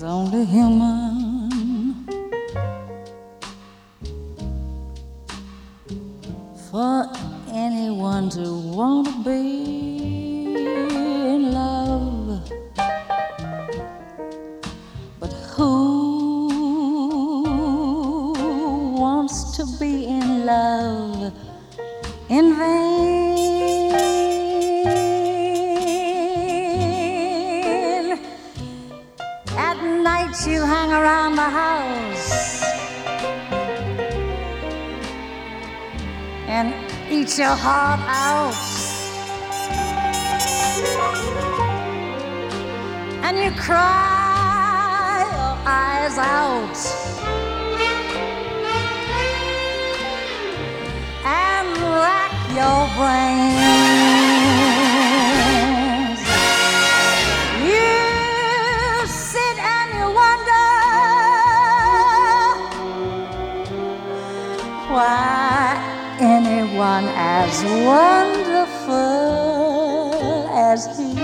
It's only human. For anyone to want to be in love. But who wants to be in love in vain? Night you hang around the house and eat your heart out. And you cry your eyes out. And rack your brains. Why anyone as wonderful as he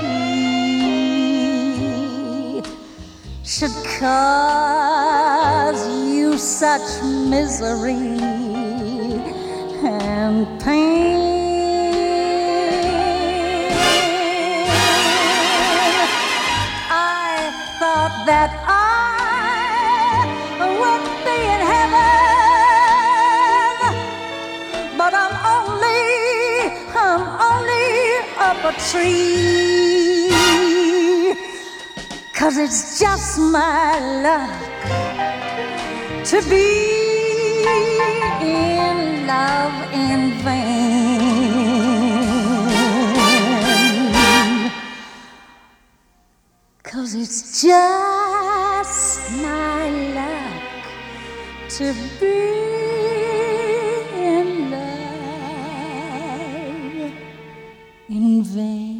should cause you such misery and pain. A tree. Cause it's just my luck to be in love in vain. Cause it's just my luck to be in love in vain.